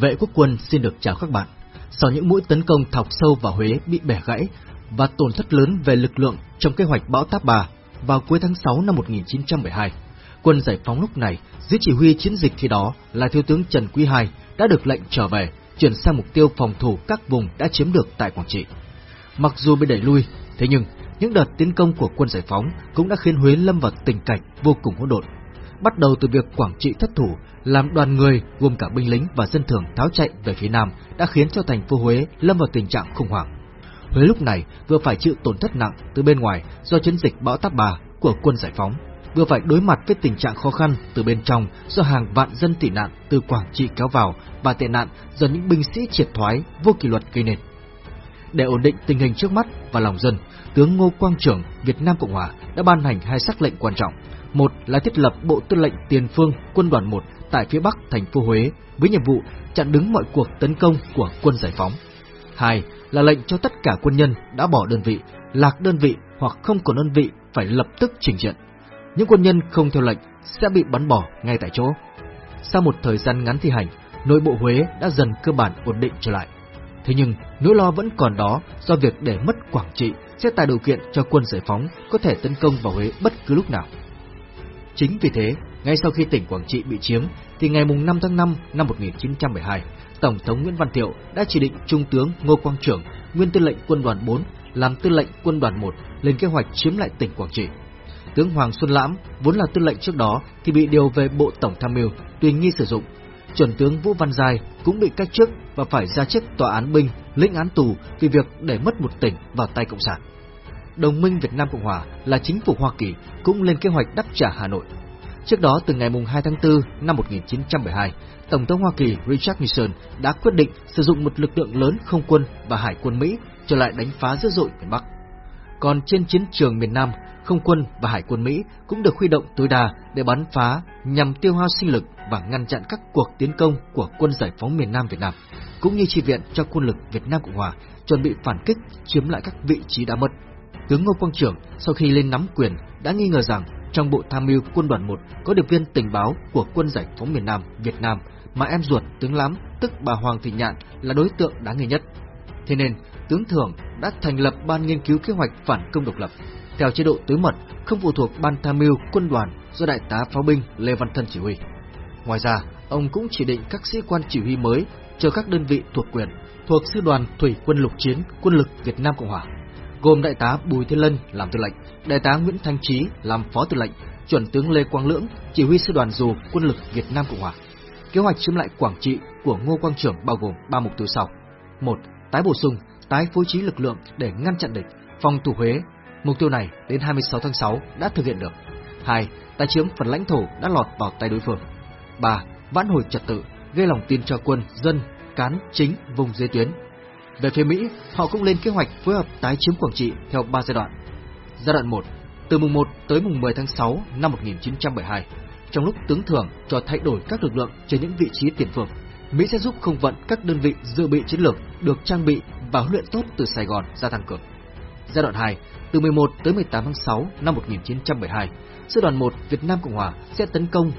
Vệ quốc quân xin được chào các bạn. Sau những mũi tấn công thọc sâu vào Huế bị bẻ gãy và tổn thất lớn về lực lượng trong kế hoạch bão táp bà vào cuối tháng 6 năm 1912, quân giải phóng lúc này dưới chỉ huy chiến dịch khi đó là thiếu tướng Trần Quý Hai đã được lệnh trở về, chuyển sang mục tiêu phòng thủ các vùng đã chiếm được tại Quảng Trị. Mặc dù bị đẩy lui, thế nhưng những đợt tiến công của quân giải phóng cũng đã khiến Huế lâm vào tình cảnh vô cùng hỗn độn. Bắt đầu từ việc Quảng Trị thất thủ, làm đoàn người gồm cả binh lính và dân thường tháo chạy về phía nam đã khiến cho thành phố Huế lâm vào tình trạng khủng hoảng. Huế lúc này vừa phải chịu tổn thất nặng từ bên ngoài do chiến dịch bão táp bà của quân giải phóng, vừa phải đối mặt với tình trạng khó khăn từ bên trong do hàng vạn dân tị nạn từ Quảng Trị kéo vào và tệ nạn do những binh sĩ triệt thoái vô kỷ luật gây nên. Để ổn định tình hình trước mắt và lòng dân, tướng Ngô Quang Trưởng Việt Nam Cộng Hòa đã ban hành hai sắc lệnh quan trọng. Một là thiết lập Bộ Tư lệnh Tiền phương Quân đoàn 1 tại phía bắc thành phố Huế với nhiệm vụ chặn đứng mọi cuộc tấn công của quân giải phóng. Hai là lệnh cho tất cả quân nhân đã bỏ đơn vị, lạc đơn vị hoặc không còn đơn vị phải lập tức trình diện. Những quân nhân không theo lệnh sẽ bị bắn bỏ ngay tại chỗ. Sau một thời gian ngắn thi hành, nội bộ Huế đã dần cơ bản ổn định trở lại. Thế nhưng, nỗi lo vẫn còn đó do việc để mất Quảng Trị sẽ tạo điều kiện cho quân giải phóng có thể tấn công vào Huế bất cứ lúc nào. Chính vì thế, ngay sau khi tỉnh Quảng Trị bị chiếm, thì ngày 5 tháng 5 năm 1912, Tổng thống Nguyễn Văn Thiệu đã chỉ định Trung tướng Ngô Quang Trưởng, nguyên tư lệnh quân đoàn 4, làm tư lệnh quân đoàn 1 lên kế hoạch chiếm lại tỉnh Quảng Trị. Tướng Hoàng Xuân Lãm, vốn là tư lệnh trước đó thì bị điều về Bộ Tổng tham mưu, tùy nghi sử dụng. Chuẩn tướng Vũ Văn Giai cũng bị cách chức và phải ra chức tòa án binh, lĩnh án tù vì việc để mất một tỉnh vào tay Cộng sản. Đồng minh Việt Nam Cộng Hòa là chính phủ Hoa Kỳ cũng lên kế hoạch đáp trả Hà Nội. Trước đó, từ ngày 2 tháng 4 năm 1972, Tổng thống Hoa Kỳ Richard Nixon đã quyết định sử dụng một lực lượng lớn không quân và hải quân Mỹ trở lại đánh phá dữ dội miền Bắc. Còn trên chiến trường miền Nam, không quân và hải quân Mỹ cũng được huy động tối đa để bắn phá nhằm tiêu hao sinh lực và ngăn chặn các cuộc tiến công của quân giải phóng miền Nam Việt Nam, cũng như chi viện cho quân lực Việt Nam Cộng Hòa chuẩn bị phản kích chiếm lại các vị trí đã mất. Tướng Ngô Quang Trưởng sau khi lên nắm quyền đã nghi ngờ rằng trong bộ tham mưu quân đoàn 1 có điệp viên tình báo của quân giải phóng miền Nam Việt Nam mà em ruột tướng lắm tức bà Hoàng Thị Nhạn là đối tượng đáng nghi nhất. Thế nên, tướng Thưởng đã thành lập ban nghiên cứu kế hoạch phản công độc lập theo chế độ tối mật không phụ thuộc ban tham mưu quân đoàn do đại tá pháo binh Lê Văn Thân chỉ huy. Ngoài ra, ông cũng chỉ định các sĩ quan chỉ huy mới cho các đơn vị thuộc quyền thuộc sư đoàn thủy quân lục chiến quân lực Việt Nam Cộng Hòa gồm đại tá Bùi Thiên Lân làm tư lệnh, đại tá Nguyễn Thanh Chí làm phó tư lệnh, chuẩn tướng Lê Quang Lưỡng chỉ huy sư đoàn dù quân lực Việt Nam Cộng Hòa. Kế hoạch chiếm lại Quảng Trị của Ngô Quang Trưởng bao gồm ba mục tiêu sau: một, tái bổ sung, tái phối trí lực lượng để ngăn chặn địch, phòng thủ Huế. Mục tiêu này đến 26 tháng 6 đã thực hiện được. Hai, tái chiếm phần lãnh thổ đã lọt vào tay đối phương. Ba, vãn hồi trật tự, gây lòng tin cho quân, dân, cán chính vùng dưới tuyến về phía Mỹ, họ cũng lên kế hoạch phối hợp tái chiếm Quảng Trị theo 3 giai đoạn. Giai đoạn 1, từ mùng 1 tới mùng 10 tháng 6 năm 1972, trong lúc tướng thưởng cho thay đổi các lực lượng trên những vị trí tiền phương, Mỹ sẽ giúp không vận các đơn vị dự bị chiến lược được trang bị và huấn luyện tốt từ Sài Gòn ra tăng cường. Giai đoạn 2, từ 11 tới 18 tháng 6 năm 1972, Sư đoàn 1 Việt Nam Cộng Hòa sẽ tấn công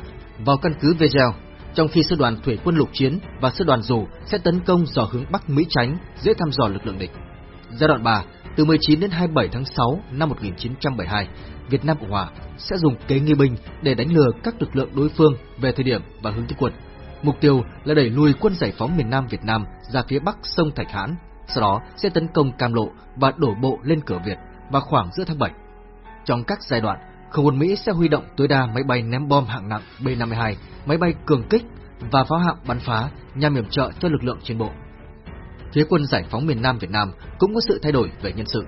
vào căn cứ Vegel trong khi sư đoàn thủy quân lục chiến và sư đoàn dù sẽ tấn công dò hướng Bắc Mỹ tránh, dễ thăm dò lực lượng địch. Giai đoạn 3, từ 19 đến 27 tháng 6 năm 1972, Việt Nam Cộng Hòa sẽ dùng kế nghi binh để đánh lừa các lực lượng đối phương về thời điểm và hướng tiến quân. Mục tiêu là đẩy lùi quân giải phóng miền Nam Việt Nam ra phía bắc sông Thạch Hãn, sau đó sẽ tấn công Cam Lộ và đổ bộ lên cửa Việt vào khoảng giữa tháng 7. Trong các giai đoạn, không quân Mỹ sẽ huy động tối đa máy bay ném bom hạng nặng B-52 máy bay cường kích và pháo hạm bắn phá nhằm yểm trợ cho lực lượng trên bộ. Phía quân giải phóng miền Nam Việt Nam cũng có sự thay đổi về nhân sự.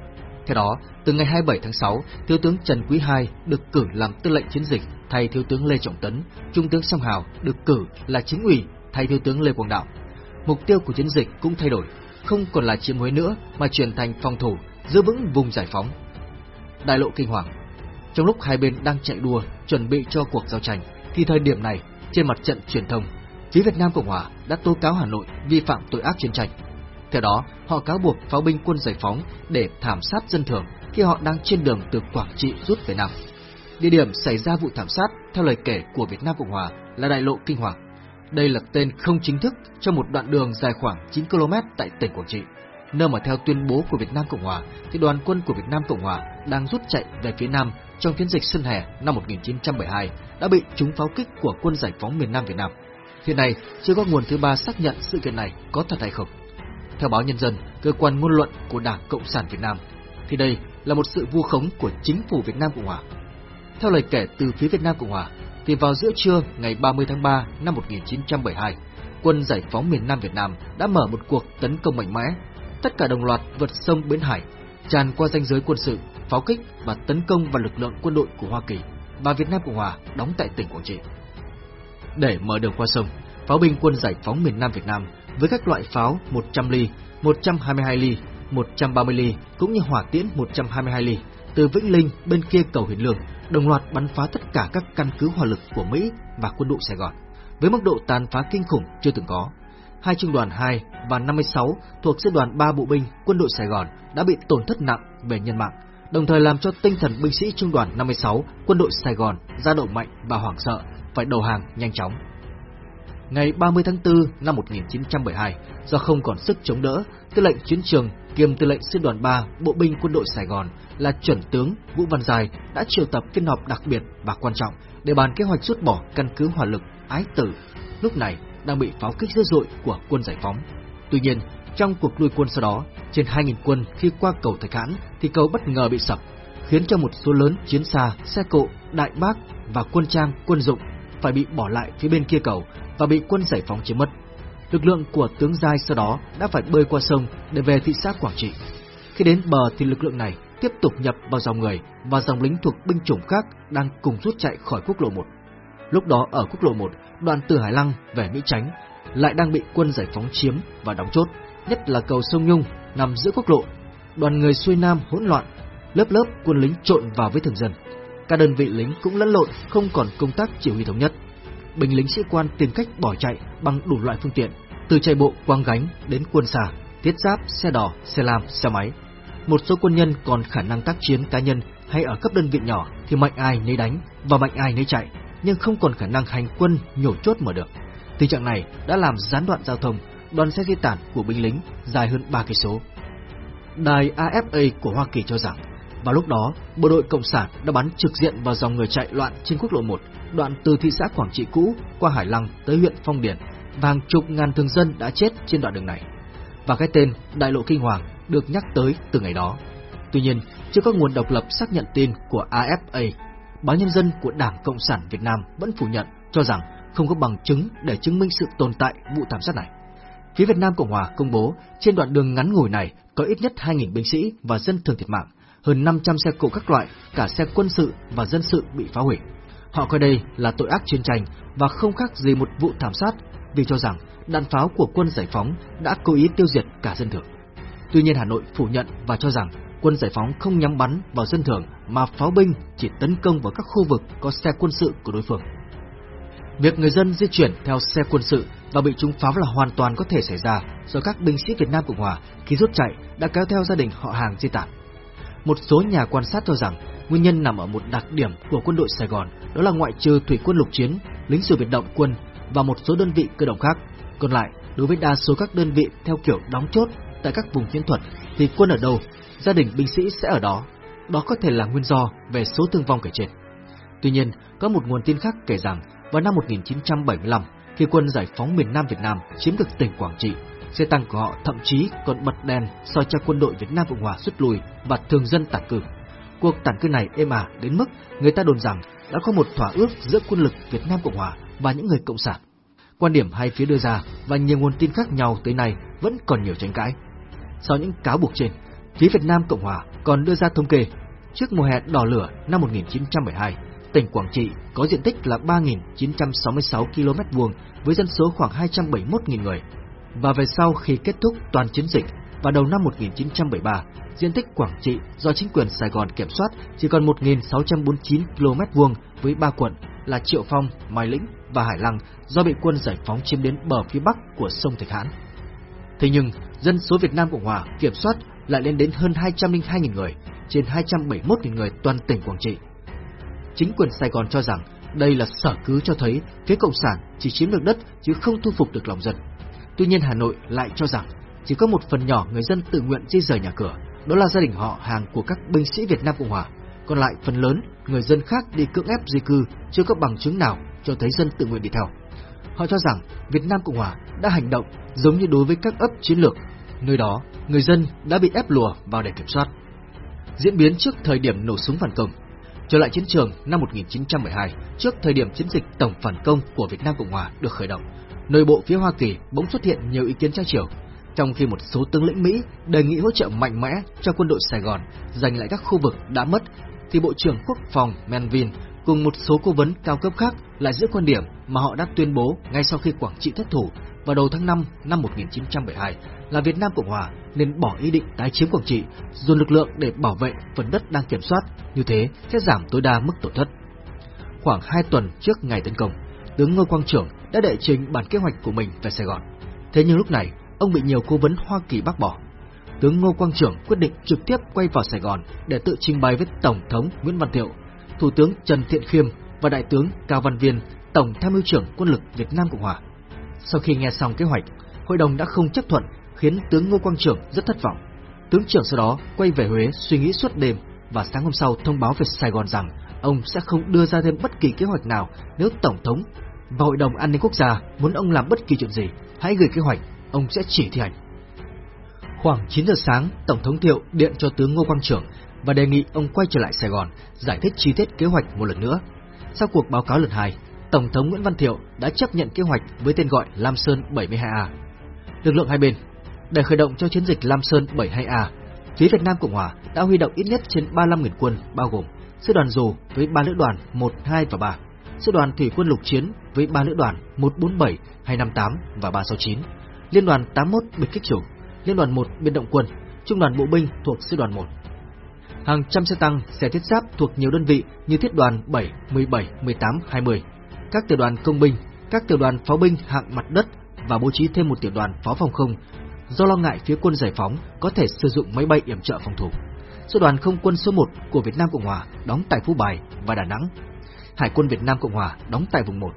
Theo đó, từ ngày 27 tháng 6, Thiếu tướng Trần Quý II được cử làm tư lệnh chiến dịch thay Thiếu tướng Lê Trọng Tấn, Trung tướng Song Hào được cử là chính ủy thay Thiếu tướng Lê Quang Đạo. Mục tiêu của chiến dịch cũng thay đổi, không còn là chiếm Huế nữa mà chuyển thành phòng thủ, giữ vững vùng giải phóng. Đại lộ kinh hoàng. Trong lúc hai bên đang chạy đua chuẩn bị cho cuộc giao tranh, thì thời điểm này trên mặt trận truyền thông, phía Việt Nam Cộng Hòa đã tố cáo Hà Nội vi phạm tội ác chiến tranh. Theo đó, họ cáo buộc pháo binh quân giải phóng để thảm sát dân thường khi họ đang trên đường từ Quảng Trị rút về Nam. Địa điểm xảy ra vụ thảm sát theo lời kể của Việt Nam Cộng Hòa là đại lộ Kinh Hoàng. Đây là tên không chính thức cho một đoạn đường dài khoảng 9 km tại tỉnh Quảng Trị, nơi mà theo tuyên bố của Việt Nam Cộng Hòa thì đoàn quân của Việt Nam Cộng Hòa đang rút chạy về phía Nam trong chiến dịch Xuân Hè năm 1972 đã bị trúng pháo kích của quân giải phóng miền Nam Việt Nam. Hiện nay, chưa có nguồn thứ ba xác nhận sự kiện này có thật hay không. Theo báo Nhân dân, cơ quan ngôn luận của Đảng Cộng sản Việt Nam, thì đây là một sự vu khống của chính phủ Việt Nam Cộng Hòa. Theo lời kể từ phía Việt Nam Cộng Hòa, thì vào giữa trưa ngày 30 tháng 3 năm 1972, quân giải phóng miền Nam Việt Nam đã mở một cuộc tấn công mạnh mẽ. Tất cả đồng loạt vượt sông Bến Hải, tràn qua ranh giới quân sự, pháo kích và tấn công vào lực lượng quân đội của Hoa Kỳ và Việt Nam Cộng Hòa đóng tại tỉnh Quảng Trị. Để mở đường qua sông, pháo binh quân giải phóng miền Nam Việt Nam với các loại pháo 100 ly, 122 ly, 130 ly cũng như hỏa tiễn 122 ly từ Vĩnh Linh bên kia cầu Hiền Lương đồng loạt bắn phá tất cả các căn cứ hỏa lực của Mỹ và quân đội Sài Gòn với mức độ tàn phá kinh khủng chưa từng có. Hai trung đoàn 2 và 56 thuộc sư đoàn 3 bộ binh quân đội Sài Gòn đã bị tổn thất nặng về nhân mạng, đồng thời làm cho tinh thần binh sĩ trung đoàn 56 quân đội Sài Gòn ra động mạnh và hoảng sợ, phải đầu hàng nhanh chóng. Ngày 30 tháng 4 năm 1972, do không còn sức chống đỡ, tư lệnh chiến trường kiêm tư lệnh sư đoàn 3 bộ binh quân đội Sài Gòn là chuẩn tướng Vũ Văn Dài đã triệu tập phiên họp đặc biệt và quan trọng để bàn kế hoạch rút bỏ căn cứ hỏa lực Ái Tử, lúc này đang bị pháo kích dữ dội của quân giải phóng. Tuy nhiên, trong cuộc lui quân sau đó, trên 2.000 quân khi qua cầu Thạch Hãn thì cầu bất ngờ bị sập, khiến cho một số lớn chiến xa, xe cộ, đại bác và quân trang, quân dụng phải bị bỏ lại phía bên kia cầu và bị quân giải phóng chiếm mất. Lực lượng của tướng Giai sau đó đã phải bơi qua sông để về thị xã Quảng Trị. Khi đến bờ thì lực lượng này tiếp tục nhập vào dòng người và dòng lính thuộc binh chủng khác đang cùng rút chạy khỏi quốc lộ 1. Lúc đó ở quốc lộ 1, đoạn từ Hải Lăng về Mỹ Chánh lại đang bị quân giải phóng chiếm và đóng chốt, nhất là cầu sông Nhung nằm giữa quốc lộ. Đoàn người xuôi nam hỗn loạn, lớp lớp quân lính trộn vào với thường dân. Các đơn vị lính cũng lẫn lộn, không còn công tác chỉ huy thống nhất. Binh lính sĩ quan tìm cách bỏ chạy bằng đủ loại phương tiện, từ chạy bộ quang gánh đến quân xà, thiết giáp, xe đỏ, xe lam, xe máy. Một số quân nhân còn khả năng tác chiến cá nhân hay ở cấp đơn vị nhỏ thì mạnh ai nấy đánh và mạnh ai nấy chạy, nhưng không còn khả năng hành quân nhổ chốt mở được. Tình trạng này đã làm gián đoạn giao thông, đoàn xe di tản của binh lính dài hơn 3 cây số. Đài AFA của Hoa Kỳ cho rằng, vào lúc đó, bộ đội cộng sản đã bắn trực diện vào dòng người chạy loạn trên quốc lộ 1, đoạn từ thị xã Quảng Trị cũ qua Hải Lăng tới huyện Phong Điền, và hàng chục ngàn thường dân đã chết trên đoạn đường này. Và cái tên Đại lộ Kinh Hoàng được nhắc tới từ ngày đó. Tuy nhiên, chưa có nguồn độc lập xác nhận tin của AFA. Báo Nhân dân của Đảng Cộng sản Việt Nam vẫn phủ nhận, cho rằng không có bằng chứng để chứng minh sự tồn tại vụ thảm sát này. Phía Việt Nam Cộng Hòa công bố trên đoạn đường ngắn ngủi này có ít nhất 2.000 binh sĩ và dân thường thiệt mạng, hơn 500 xe cộ các loại, cả xe quân sự và dân sự bị phá hủy. Họ coi đây là tội ác chiến tranh và không khác gì một vụ thảm sát vì cho rằng đạn pháo của quân giải phóng đã cố ý tiêu diệt cả dân thường. Tuy nhiên Hà Nội phủ nhận và cho rằng quân giải phóng không nhắm bắn vào dân thường mà pháo binh chỉ tấn công vào các khu vực có xe quân sự của đối phương. Việc người dân di chuyển theo xe quân sự và bị trúng pháo là hoàn toàn có thể xảy ra do các binh sĩ Việt Nam Cộng Hòa khi rút chạy đã kéo theo gia đình họ hàng di tản. Một số nhà quan sát cho rằng nguyên nhân nằm ở một đặc điểm của quân đội Sài Gòn, đó là ngoại trừ thủy quân lục chiến, lính sử biệt động quân và một số đơn vị cơ động khác. Còn lại, đối với đa số các đơn vị theo kiểu đóng chốt tại các vùng chiến thuật thì quân ở đâu, gia đình binh sĩ sẽ ở đó. Đó có thể là nguyên do về số thương vong kể trên. Tuy nhiên, có một nguồn tin khác kể rằng vào năm 1975, khi quân giải phóng miền Nam Việt Nam chiếm được tỉnh Quảng Trị, xe tăng của họ thậm chí còn bật đèn soi cho quân đội Việt Nam Cộng Hòa rút lui và thường dân tản cử. Cuộc tản cư này êm ả đến mức người ta đồn rằng đã có một thỏa ước giữa quân lực Việt Nam Cộng Hòa và những người cộng sản. Quan điểm hai phía đưa ra và nhiều nguồn tin khác nhau tới nay vẫn còn nhiều tranh cãi. Sau những cáo buộc trên, phía Việt Nam Cộng Hòa còn đưa ra thống kê trước mùa hè đỏ lửa năm 1972, tỉnh Quảng Trị có diện tích là 3.966 km vuông với dân số khoảng 271.000 người. Và về sau khi kết thúc toàn chiến dịch vào đầu năm 1973, diện tích Quảng Trị do chính quyền Sài Gòn kiểm soát chỉ còn 1.649 km vuông với ba quận là Triệu Phong, Mai Lĩnh và Hải Lăng do bị quân giải phóng chiếm đến bờ phía bắc của sông Thạch Hãn. Thế nhưng, dân số Việt Nam Cộng Hòa kiểm soát lại lên đến hơn 202.000 người, trên 271.000 người toàn tỉnh Quảng Trị. Chính quyền Sài Gòn cho rằng đây là sở cứ cho thấy phía Cộng sản chỉ chiếm được đất chứ không thu phục được lòng dân. Tuy nhiên Hà Nội lại cho rằng chỉ có một phần nhỏ người dân tự nguyện di rời nhà cửa, đó là gia đình họ hàng của các binh sĩ Việt Nam Cộng Hòa. Còn lại phần lớn người dân khác đi cưỡng ép di cư chưa có bằng chứng nào cho thấy dân tự nguyện đi theo. Họ cho rằng Việt Nam Cộng Hòa đã hành động giống như đối với các ấp chiến lược, nơi đó người dân đã bị ép lùa vào để kiểm soát. Diễn biến trước thời điểm nổ súng phản công Trở lại chiến trường năm 1912, trước thời điểm chiến dịch tổng phản công của Việt Nam Cộng Hòa được khởi động, nội bộ phía Hoa Kỳ bỗng xuất hiện nhiều ý kiến trái chiều, trong khi một số tướng lĩnh Mỹ đề nghị hỗ trợ mạnh mẽ cho quân đội Sài Gòn giành lại các khu vực đã mất, thì Bộ trưởng Quốc phòng Melvin cùng một số cố vấn cao cấp khác lại giữ quan điểm mà họ đã tuyên bố ngay sau khi Quảng Trị thất thủ vào đầu tháng 5 năm 1972 là Việt Nam Cộng Hòa nên bỏ ý định tái chiếm Quảng Trị, dồn lực lượng để bảo vệ phần đất đang kiểm soát, như thế sẽ giảm tối đa mức tổn thất. Khoảng 2 tuần trước ngày tấn công, tướng Ngô Quang Trưởng đã đệ trình bản kế hoạch của mình về Sài Gòn. Thế nhưng lúc này, ông bị nhiều cố vấn Hoa Kỳ bác bỏ. Tướng Ngô Quang Trưởng quyết định trực tiếp quay vào Sài Gòn để tự trình bày với Tổng thống Nguyễn Văn Thiệu, Thủ tướng Trần Thiện Khiêm và Đại tướng Cao Văn Viên, Tổng tham mưu trưởng quân lực Việt Nam Cộng Hòa. Sau khi nghe xong kế hoạch, hội đồng đã không chấp thuận khiến tướng Ngô Quang Trưởng rất thất vọng. Tướng trưởng sau đó quay về Huế suy nghĩ suốt đêm và sáng hôm sau thông báo về Sài Gòn rằng ông sẽ không đưa ra thêm bất kỳ kế hoạch nào nếu Tổng thống và Hội đồng An ninh Quốc gia muốn ông làm bất kỳ chuyện gì, hãy gửi kế hoạch, ông sẽ chỉ thi hành. Khoảng 9 giờ sáng, Tổng thống Thiệu điện cho tướng Ngô Quang Trưởng và đề nghị ông quay trở lại Sài Gòn, giải thích chi tiết kế hoạch một lần nữa. Sau cuộc báo cáo lần hai, Tổng thống Nguyễn Văn Thiệu đã chấp nhận kế hoạch với tên gọi Lam Sơn 72A. Lực lượng hai bên để khởi động cho chiến dịch Lam Sơn 72A, phía Việt Nam Cộng Hòa đã huy động ít nhất trên 35.000 quân, bao gồm sư đoàn dù với 3 lữ đoàn 1, 2 và 3, sư đoàn thủy quân lục chiến với 3 lữ đoàn 147, 258 và 369, liên đoàn 81 biệt kích chủ, liên đoàn 1 biệt động quân, trung đoàn bộ binh thuộc sư đoàn 1. Hàng trăm xe tăng, xe thiết giáp thuộc nhiều đơn vị như thiết đoàn 7, 17, 18, 20, các tiểu đoàn công binh, các tiểu đoàn pháo binh hạng mặt đất và bố trí thêm một tiểu đoàn pháo phòng không do lo ngại phía quân giải phóng có thể sử dụng máy bay yểm trợ phòng thủ. Sư đoàn không quân số 1 của Việt Nam Cộng Hòa đóng tại Phú Bài và Đà Nẵng. Hải quân Việt Nam Cộng Hòa đóng tại vùng 1.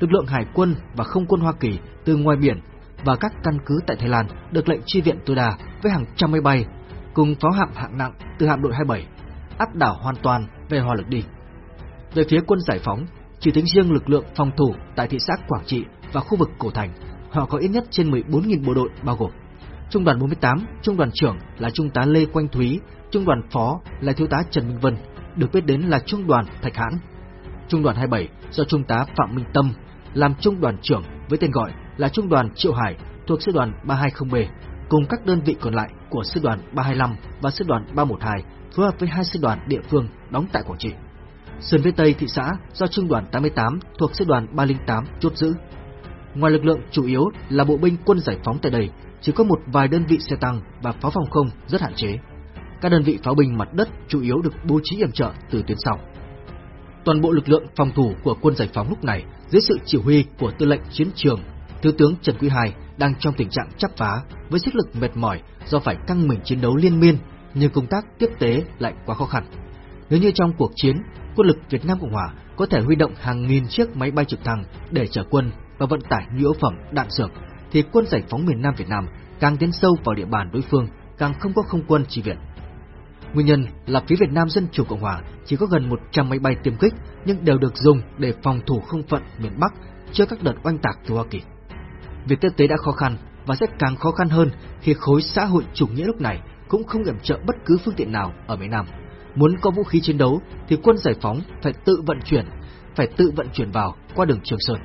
Lực lượng hải quân và không quân Hoa Kỳ từ ngoài biển và các căn cứ tại Thái Lan được lệnh chi viện tối đa với hàng trăm máy bay cùng pháo hạm hạng nặng từ hạm đội 27 áp đảo hoàn toàn về hỏa lực đi. Về phía quân giải phóng, chỉ tính riêng lực lượng phòng thủ tại thị xã Quảng Trị và khu vực Cổ Thành, họ có ít nhất trên 14.000 bộ đội bao gồm Trung đoàn 48, trung đoàn trưởng là trung tá Lê Quanh Thúy, trung đoàn phó là thiếu tá Trần Minh Vân, được biết đến là trung đoàn Thạch Hãn. Trung đoàn 27 do trung tá Phạm Minh Tâm làm trung đoàn trưởng với tên gọi là trung đoàn Triệu Hải thuộc sư đoàn 320B, cùng các đơn vị còn lại của sư đoàn 325 và sư đoàn 312 phối hợp với hai sư đoàn địa phương đóng tại Quảng Trị. Sườn phía Tây thị xã do trung đoàn 88 thuộc sư đoàn 308 chốt giữ. Ngoài lực lượng chủ yếu là bộ binh quân giải phóng tại đây, chỉ có một vài đơn vị xe tăng và pháo phòng không rất hạn chế. Các đơn vị pháo binh mặt đất chủ yếu được bố trí yểm trợ từ tuyến sau. Toàn bộ lực lượng phòng thủ của quân giải phóng lúc này dưới sự chỉ huy của tư lệnh chiến trường, thiếu tướng Trần Quý Hai đang trong tình trạng chắp phá với sức lực mệt mỏi do phải căng mình chiến đấu liên miên, nhưng công tác tiếp tế lại quá khó khăn. Nếu như trong cuộc chiến, quân lực Việt Nam Cộng Hòa có thể huy động hàng nghìn chiếc máy bay trực thăng để chở quân và vận tải nhu yếu phẩm, đạn dược, thì quân giải phóng miền Nam Việt Nam càng tiến sâu vào địa bàn đối phương, càng không có không quân chỉ viện. Nguyên nhân là phía Việt Nam Dân Chủ Cộng Hòa chỉ có gần 100 máy bay tiêm kích nhưng đều được dùng để phòng thủ không phận miền Bắc trước các đợt oanh tạc từ Hoa Kỳ. Việc tiếp tế đã khó khăn và sẽ càng khó khăn hơn khi khối xã hội chủ nghĩa lúc này cũng không yểm trợ bất cứ phương tiện nào ở miền Nam. Muốn có vũ khí chiến đấu thì quân giải phóng phải tự vận chuyển, phải tự vận chuyển vào qua đường Trường Sơn.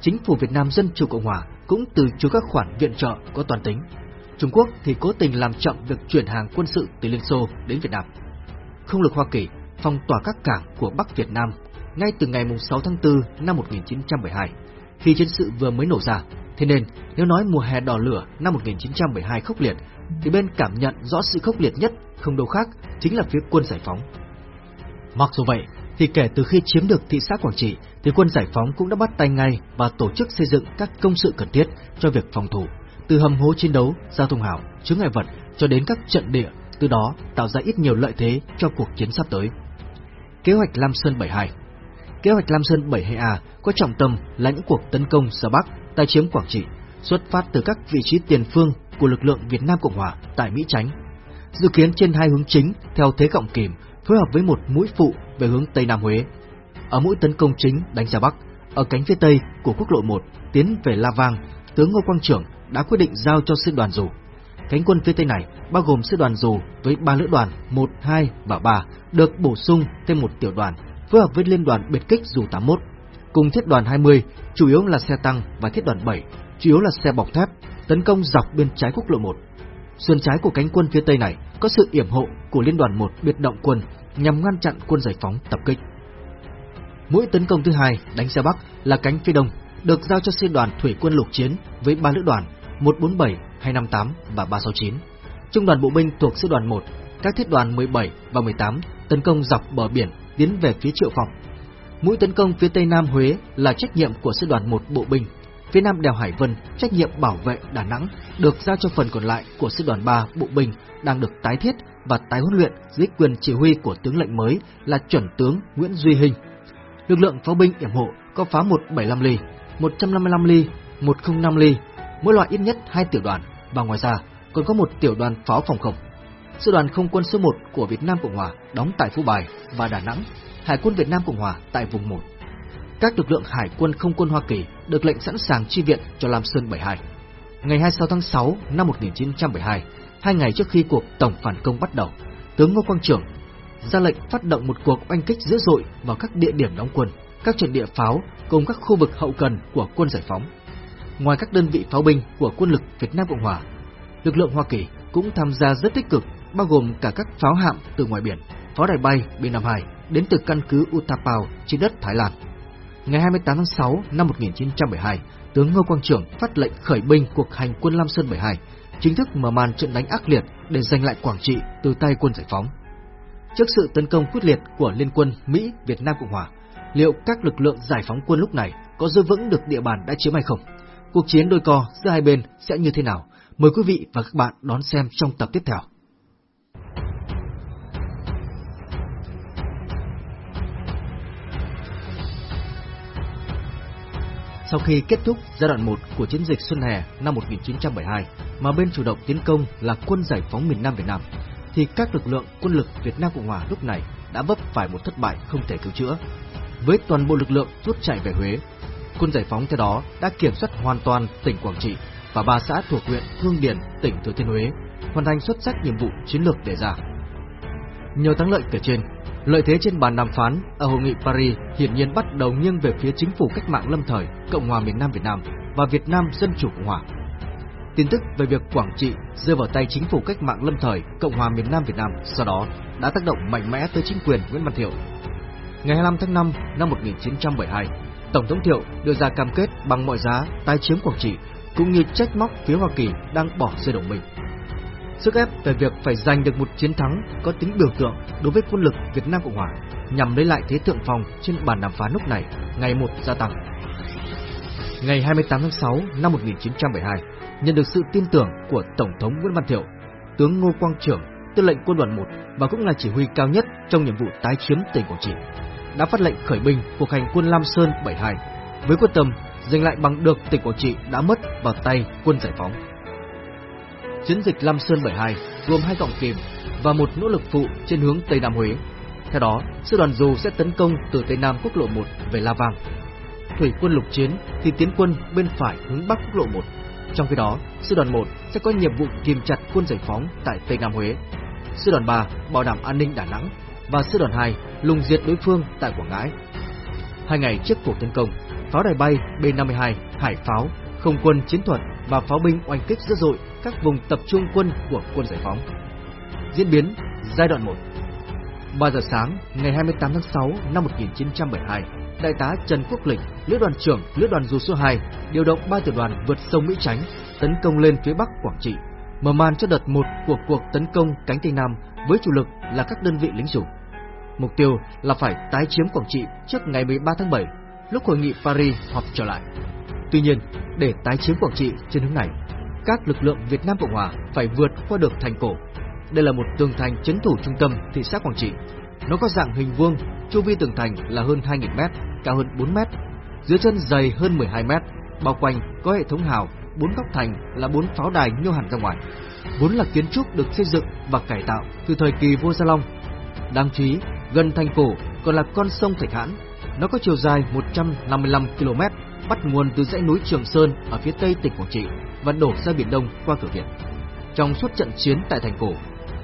Chính phủ Việt Nam Dân Chủ Cộng Hòa cũng từ chối các khoản viện trợ có toàn tính. Trung Quốc thì cố tình làm chậm việc chuyển hàng quân sự từ Liên Xô đến Việt Nam. Không lực Hoa Kỳ phong tỏa các cảng của Bắc Việt Nam ngay từ ngày 6 tháng 4 năm 1972, khi chiến sự vừa mới nổ ra. Thế nên, nếu nói mùa hè đỏ lửa năm 1972 khốc liệt, thì bên cảm nhận rõ sự khốc liệt nhất không đâu khác chính là phía quân giải phóng. Mặc dù vậy, thì kể từ khi chiếm được thị xã Quảng Trị, thì quân giải phóng cũng đã bắt tay ngay và tổ chức xây dựng các công sự cần thiết cho việc phòng thủ, từ hầm hố chiến đấu, giao thông hảo, chứa ngại vật cho đến các trận địa, từ đó tạo ra ít nhiều lợi thế cho cuộc chiến sắp tới. Kế hoạch Lam Sơn 72 Kế hoạch Lam Sơn 72A có trọng tâm là những cuộc tấn công ra Bắc, tái chiếm Quảng Trị, xuất phát từ các vị trí tiền phương của lực lượng Việt Nam Cộng Hòa tại Mỹ Chánh. Dự kiến trên hai hướng chính theo thế cộng kìm, phối hợp với một mũi phụ về hướng Tây Nam Huế. Ở mũi tấn công chính đánh ra Bắc, ở cánh phía Tây của quốc lộ 1 tiến về La Vang, tướng Ngô Quang Trưởng đã quyết định giao cho sư đoàn dù. Cánh quân phía Tây này bao gồm sư đoàn dù với ba lữ đoàn 1, 2 và 3 được bổ sung thêm một tiểu đoàn phối hợp với liên đoàn biệt kích dù 81 cùng thiết đoàn 20 chủ yếu là xe tăng và thiết đoàn 7 chủ yếu là xe bọc thép tấn công dọc bên trái quốc lộ 1. Sườn trái của cánh quân phía Tây này có sự yểm hộ của liên đoàn 1 biệt động quân nhằm ngăn chặn quân giải phóng tập kích. Mũi tấn công thứ hai đánh xe Bắc là cánh phía Đông được giao cho sư đoàn thủy quân lục chiến với ba lữ đoàn 147, 258 và 369. Trung đoàn bộ binh thuộc sư đoàn 1, các thiết đoàn 17 và 18 tấn công dọc bờ biển tiến về phía Triệu Phong. Mũi tấn công phía tây nam Huế là trách nhiệm của sư đoàn 1 bộ binh. Phía nam đèo Hải Vân, trách nhiệm bảo vệ Đà Nẵng được giao cho phần còn lại của sư đoàn 3 bộ binh đang được tái thiết và tái huấn luyện dưới quyền chỉ huy của tướng lệnh mới là chuẩn tướng Nguyễn Duy Hình. Lực lượng pháo binh yểm hộ có pháo 175 ly, 155 ly, 105 ly, mỗi loại ít nhất hai tiểu đoàn và ngoài ra còn có một tiểu đoàn pháo phòng không. Sư đoàn không quân số 1 của Việt Nam Cộng Hòa đóng tại Phú Bài và Đà Nẵng, Hải quân Việt Nam Cộng Hòa tại vùng 1. Các lực lượng Hải quân không quân Hoa Kỳ được lệnh sẵn sàng chi viện cho Lam Sơn 72. Ngày 26 tháng 6 năm 1972, hai ngày trước khi cuộc tổng phản công bắt đầu, tướng Ngô Quang Trường ra lệnh phát động một cuộc oanh kích dữ dội vào các địa điểm đóng quân, các trận địa pháo cùng các khu vực hậu cần của quân giải phóng. Ngoài các đơn vị pháo binh của quân lực Việt Nam Cộng Hòa, lực lượng Hoa Kỳ cũng tham gia rất tích cực, bao gồm cả các pháo hạm từ ngoài biển, pháo đài bay B-52 đến từ căn cứ Utapao trên đất Thái Lan. Ngày 28 tháng 6 năm 1972, tướng Ngô Quang Trường phát lệnh khởi binh cuộc hành quân Lam Sơn 72, chính thức mở màn trận đánh ác liệt để giành lại Quảng Trị từ tay quân giải phóng. Trước sự tấn công quyết liệt của Liên quân Mỹ Việt Nam Cộng Hòa, liệu các lực lượng giải phóng quân lúc này có giữ vững được địa bàn đã chiếm hay không? Cuộc chiến đôi co giữa hai bên sẽ như thế nào? Mời quý vị và các bạn đón xem trong tập tiếp theo. Sau khi kết thúc giai đoạn 1 của chiến dịch Xuân Hè năm 1972, mà bên chủ động tiến công là quân giải phóng miền Nam Việt Nam, thì các lực lượng quân lực Việt Nam Cộng Hòa lúc này đã vấp phải một thất bại không thể cứu chữa. Với toàn bộ lực lượng rút chạy về Huế, quân giải phóng theo đó đã kiểm soát hoàn toàn tỉnh Quảng Trị và ba xã thuộc huyện Hương Điền, tỉnh Thừa Thiên Huế, hoàn thành xuất sắc nhiệm vụ chiến lược đề ra. Nhờ thắng lợi kể trên, lợi thế trên bàn đàm phán ở hội nghị Paris hiển nhiên bắt đầu nghiêng về phía chính phủ cách mạng lâm thời Cộng hòa miền Nam Việt Nam và Việt Nam Dân chủ Cộng hòa. Tin tức về việc Quảng Trị rơi vào tay chính phủ cách mạng lâm thời Cộng hòa miền Nam Việt Nam sau đó đã tác động mạnh mẽ tới chính quyền Nguyễn Văn Thiệu. Ngày 25 tháng 5 năm 1972, Tổng thống Thiệu đưa ra cam kết bằng mọi giá tái chiếm Quảng Trị cũng như trách móc phía Hoa Kỳ đang bỏ rơi đồng minh. Sức ép về việc phải giành được một chiến thắng có tính biểu tượng đối với quân lực Việt Nam Cộng Hòa nhằm lấy lại thế thượng phong trên bàn đàm phán lúc này ngày một gia tăng. Ngày 28 tháng 6 năm 1972, nhận được sự tin tưởng của Tổng thống Nguyễn Văn Thiệu, tướng Ngô Quang Trưởng, tư lệnh quân đoàn 1 và cũng là chỉ huy cao nhất trong nhiệm vụ tái chiếm tỉnh Quảng Trị, đã phát lệnh khởi binh cuộc hành quân Lam Sơn 72 với quyết tâm giành lại bằng được tỉnh Quảng Trị đã mất vào tay quân giải phóng. Chiến dịch Lam Sơn 72 gồm hai cọng kìm và một nỗ lực phụ trên hướng Tây Nam Huế. Theo đó, sư đoàn dù sẽ tấn công từ Tây Nam quốc lộ 1 về La Vang. Thủy quân lục chiến thì tiến quân bên phải hướng Bắc quốc lộ 1. Trong khi đó, sư đoàn 1 sẽ có nhiệm vụ kiềm chặt quân giải phóng tại Tây Nam Huế. Sư đoàn 3 bảo đảm an ninh Đà Nẵng và sư đoàn 2 lùng diệt đối phương tại Quảng Ngãi. Hai ngày trước cuộc tấn công, pháo đài bay B-52, hải pháo, không quân chiến thuật và pháo binh oanh kích dữ dội các vùng tập trung quân của quân giải phóng. Diễn biến giai đoạn 1 3 giờ sáng ngày 28 tháng 6 năm 1972, Đại tá Trần Quốc Lịch, lữ đoàn trưởng lữ đoàn dù số 2, điều động ba tiểu đoàn vượt sông Mỹ Chánh, tấn công lên phía bắc Quảng Trị, mở màn cho đợt một của cuộc tấn công cánh Tây Nam với chủ lực là các đơn vị lính chủ. Mục tiêu là phải tái chiếm Quảng Trị trước ngày 13 tháng 7, lúc hội nghị Paris họp trở lại. Tuy nhiên, để tái chiếm Quảng Trị trên hướng này, các lực lượng Việt Nam Cộng Hòa phải vượt qua được thành cổ. Đây là một tường thành chấn thủ trung tâm thị xã Quảng Trị. Nó có dạng hình vuông, chu vi tường thành là hơn 2.000 mét, cao hơn 4 mét, dưới chân dày hơn 12 mét, bao quanh có hệ thống hào, bốn góc thành là bốn pháo đài nhô hẳn ra ngoài. Vốn là kiến trúc được xây dựng và cải tạo từ thời kỳ vua Gia Long. Đáng chú ý, gần thành cổ còn là con sông Thạch Hãn. Nó có chiều dài 155 km, bắt nguồn từ dãy núi Trường Sơn ở phía tây tỉnh Quảng Trị và đổ ra biển Đông qua cửa Việt. Trong suốt trận chiến tại thành cổ,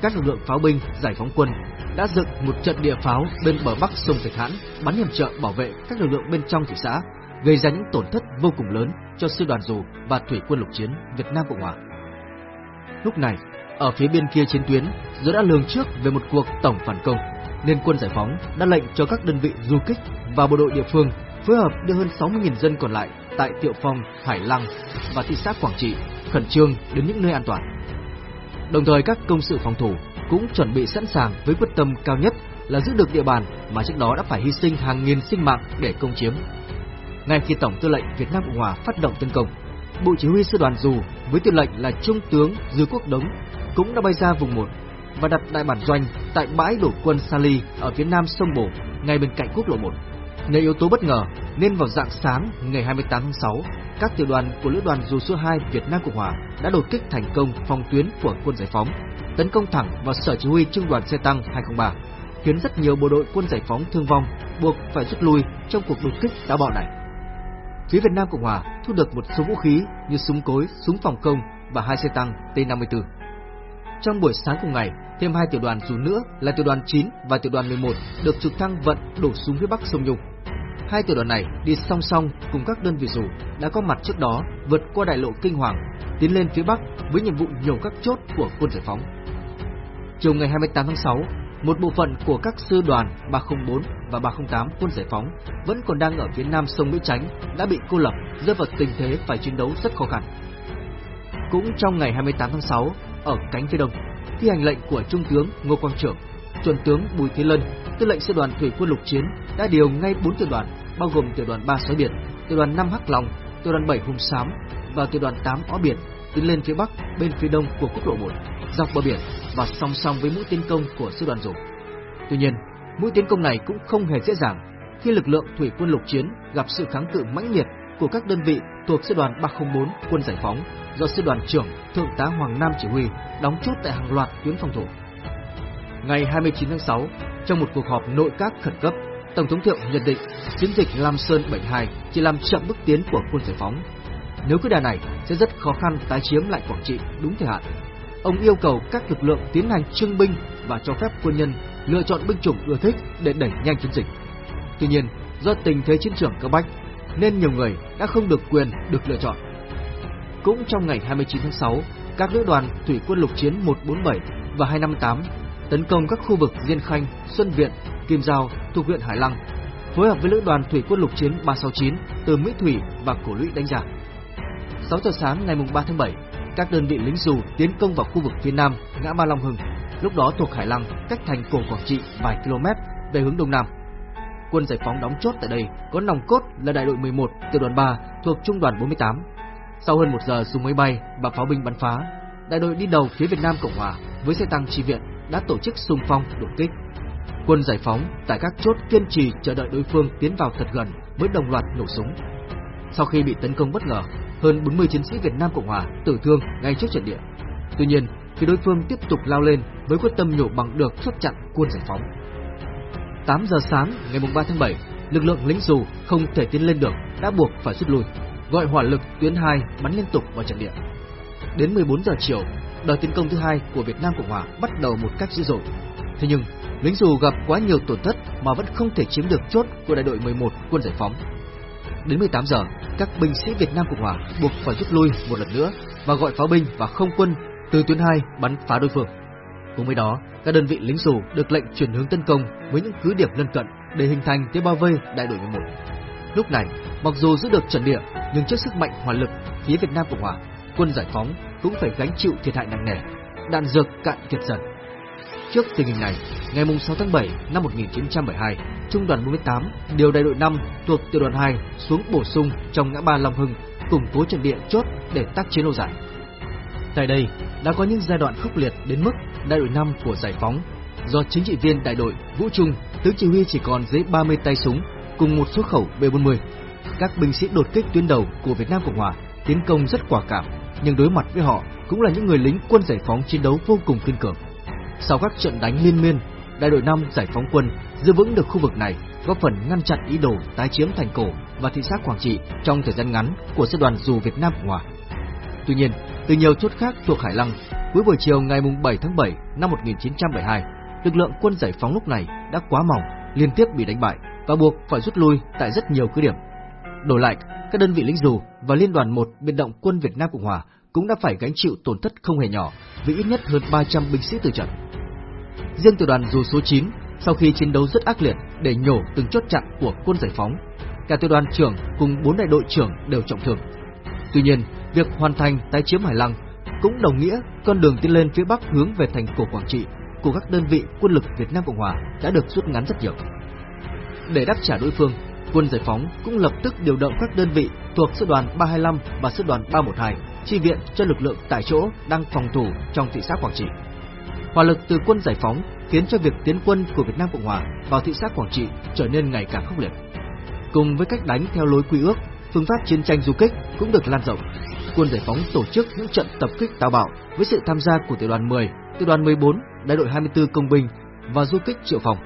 các lực lượng pháo binh giải phóng quân đã dựng một trận địa pháo bên bờ bắc sông Thạch Hãn bắn hiểm trợ bảo vệ các lực lượng bên trong thị xã, gây ra những tổn thất vô cùng lớn cho sư đoàn dù và thủy quân lục chiến Việt Nam Cộng Hòa. Lúc này, ở phía bên kia chiến tuyến, giữa đã lường trước về một cuộc tổng phản công, nên quân giải phóng đã lệnh cho các đơn vị du kích và bộ đội địa phương phối hợp đưa hơn 60.000 dân còn lại tại Tiệu Phong, Hải Lăng và thị xã Quảng Trị khẩn trương đến những nơi an toàn. Đồng thời các công sự phòng thủ cũng chuẩn bị sẵn sàng với quyết tâm cao nhất là giữ được địa bàn mà trước đó đã phải hy sinh hàng nghìn sinh mạng để công chiếm. Ngay khi Tổng tư lệnh Việt Nam Cộng Hòa phát động tấn công, Bộ Chỉ huy Sư đoàn Dù với tư lệnh là Trung tướng Dư Quốc Đống cũng đã bay ra vùng 1 và đặt đại bản doanh tại bãi đổ quân Sali ở phía nam sông Bồ, ngay bên cạnh quốc lộ 1. Nhờ yếu tố bất ngờ nên vào dạng sáng ngày 28 tháng 6, các tiểu đoàn của lữ đoàn dù số 2 Việt Nam Cộng Hòa đã đột kích thành công phòng tuyến của quân giải phóng, tấn công thẳng vào sở chỉ huy trung đoàn xe tăng 203, khiến rất nhiều bộ đội quân giải phóng thương vong, buộc phải rút lui trong cuộc đột kích táo bạo này. Phía Việt Nam Cộng Hòa thu được một số vũ khí như súng cối, súng phòng không và hai xe tăng T-54. Trong buổi sáng cùng ngày, thêm hai tiểu đoàn dù nữa là tiểu đoàn 9 và tiểu đoàn 11 được trực thăng vận đổ xuống phía bắc sông Nhung. Hai tiểu đoàn này đi song song cùng các đơn vị dù đã có mặt trước đó vượt qua đại lộ Kinh Hoàng, tiến lên phía bắc với nhiệm vụ nhổ các chốt của quân giải phóng. Chiều ngày 28 tháng 6, một bộ phận của các sư đoàn 304 và 308 quân giải phóng vẫn còn đang ở phía nam sông Mỹ Chánh đã bị cô lập, rơi vào tình thế phải chiến đấu rất khó khăn. Cũng trong ngày 28 tháng 6, ở cánh phía đông, thi hành lệnh của Trung tướng Ngô Quang Trưởng, Chuẩn tướng Bùi Thế Lân, tư lệnh sư đoàn thủy quân lục chiến đã điều ngay bốn tiểu đoàn, bao gồm tiểu đoàn 3 sói biển, tiểu đoàn 5 Hắc Long, tiểu đoàn 7 Hùng Sám và tiểu đoàn 8 Ó Biển tiến lên phía bắc bên phía đông của quốc lộ 1, dọc bờ biển và song song với mũi tiến công của sư đoàn dùng. Tuy nhiên, mũi tiến công này cũng không hề dễ dàng khi lực lượng thủy quân lục chiến gặp sự kháng cự mãnh liệt của các đơn vị thuộc sư đoàn 304 quân giải phóng do sư đoàn trưởng thượng tá Hoàng Nam chỉ huy đóng chốt tại hàng loạt tuyến phòng thủ. Ngày 29 tháng 6, trong một cuộc họp nội các khẩn cấp, Tổng thống Thiệu nhận định chiến dịch Lam Sơn 72 chỉ làm chậm bước tiến của quân giải phóng. Nếu cứ đà này sẽ rất khó khăn tái chiếm lại Quảng Trị đúng thời hạn. Ông yêu cầu các lực lượng tiến hành trưng binh và cho phép quân nhân lựa chọn binh chủng ưa thích để đẩy nhanh chiến dịch. Tuy nhiên, do tình thế chiến trường cấp bách, nên nhiều người đã không được quyền được lựa chọn. Cũng trong ngày 29 tháng 6, các lữ đoàn thủy quân lục chiến 147 và 258 tấn công các khu vực Diên Khanh, Xuân Viện, Kim Giao thuộc huyện Hải Lăng, phối hợp với lữ đoàn thủy quân lục chiến 369 từ Mỹ Thủy và Cổ Lũy đánh giả. 6 giờ sáng ngày 3 tháng 7, các đơn vị lính dù tiến công vào khu vực phía nam ngã Ba Long Hưng, lúc đó thuộc Hải Lăng, cách thành cổ Quảng Trị vài km về hướng đông nam. Quân giải phóng đóng chốt tại đây có nòng cốt là đại đội 11 tiểu đoàn 3 thuộc trung đoàn 48. Sau hơn một giờ dùng máy bay và pháo binh bắn phá, đại đội đi đầu phía Việt Nam Cộng Hòa với xe tăng chi viện đã tổ chức xung phong đột kích. Quân giải phóng tại các chốt kiên trì chờ đợi đối phương tiến vào thật gần với đồng loạt nổ súng. Sau khi bị tấn công bất ngờ, hơn 40 chiến sĩ Việt Nam Cộng Hòa tử thương ngay trước trận địa. Tuy nhiên, khi đối phương tiếp tục lao lên với quyết tâm nhổ bằng được chốt chặn quân giải phóng. 8 giờ sáng ngày 3 tháng 7, lực lượng lính dù không thể tiến lên được đã buộc phải rút lui, gọi hỏa lực tuyến 2 bắn liên tục vào trận địa. Đến 14 giờ chiều, đợt tiến công thứ hai của Việt Nam Cộng Hòa bắt đầu một cách dữ dội. Thế nhưng, lính dù gặp quá nhiều tổn thất mà vẫn không thể chiếm được chốt của đại đội 11 quân giải phóng. Đến 18 giờ, các binh sĩ Việt Nam Cộng Hòa buộc phải rút lui một lần nữa và gọi pháo binh và không quân từ tuyến 2 bắn phá đối phương. Cùng với đó, các đơn vị lính dù được lệnh chuyển hướng tấn công với những cứ điểm lân cận để hình thành thế bao vây đại đội 11. Lúc này, mặc dù giữ được trận địa, nhưng trước sức mạnh hỏa lực phía Việt Nam Cộng Hòa, quân giải phóng cũng phải gánh chịu thiệt hại nặng nề, đạn dược cạn kiệt dần. Trước tình hình này, ngày 6 tháng 7 năm 1972, Trung đoàn 48 điều đại đội 5 thuộc tiểu đoàn 2 xuống bổ sung trong ngã ba Long Hưng, củng cố trận địa chốt để tác chiến lâu dài. Tại đây đã có những giai đoạn khốc liệt đến mức đại đội 5 của giải phóng do chính trị viên đại đội Vũ Trung, tướng chỉ huy chỉ còn dưới 30 tay súng cùng một số khẩu B40. Các binh sĩ đột kích tuyến đầu của Việt Nam Cộng Hòa tiến công rất quả cảm, nhưng đối mặt với họ cũng là những người lính quân giải phóng chiến đấu vô cùng kiên cường. Sau các trận đánh liên miên, đại đội 5 giải phóng quân giữ vững được khu vực này, góp phần ngăn chặn ý đồ tái chiếm thành cổ và thị xã Quảng Trị trong thời gian ngắn của sư đoàn dù Việt Nam Cộng Hòa. Tuy nhiên, từ nhiều chốt khác thuộc Hải Lăng, cuối buổi chiều ngày 7 tháng 7 năm 1972, lực lượng quân giải phóng lúc này đã quá mỏng, liên tiếp bị đánh bại và buộc phải rút lui tại rất nhiều cứ điểm. Đổi lại, các đơn vị lính dù và liên đoàn 1 biệt động quân Việt Nam Cộng Hòa cũng đã phải gánh chịu tổn thất không hề nhỏ vì ít nhất hơn 300 binh sĩ từ trận. Riêng tiểu đoàn dù số 9 sau khi chiến đấu rất ác liệt để nhổ từng chốt chặn của quân giải phóng, cả tiểu đoàn trưởng cùng bốn đại đội trưởng đều trọng thương. Tuy nhiên, việc hoàn thành tái chiếm Hải Lăng cũng đồng nghĩa con đường tiến lên phía bắc hướng về thành cổ Quảng Trị của các đơn vị quân lực Việt Nam Cộng Hòa đã được rút ngắn rất nhiều. Để đáp trả đối phương, quân giải phóng cũng lập tức điều động các đơn vị thuộc sư đoàn 325 và sư đoàn 312 chi viện cho lực lượng tại chỗ đang phòng thủ trong thị xã Quảng Trị. Hỏa lực từ quân giải phóng khiến cho việc tiến quân của Việt Nam Cộng Hòa vào thị xã Quảng Trị trở nên ngày càng khốc liệt. Cùng với cách đánh theo lối quy ước, phương pháp chiến tranh du kích cũng được lan rộng. Quân giải phóng tổ chức những trận tập kích táo bạo với sự tham gia của tiểu đoàn 10, tiểu đoàn 14, đại đội 24 công binh và du kích triệu phòng.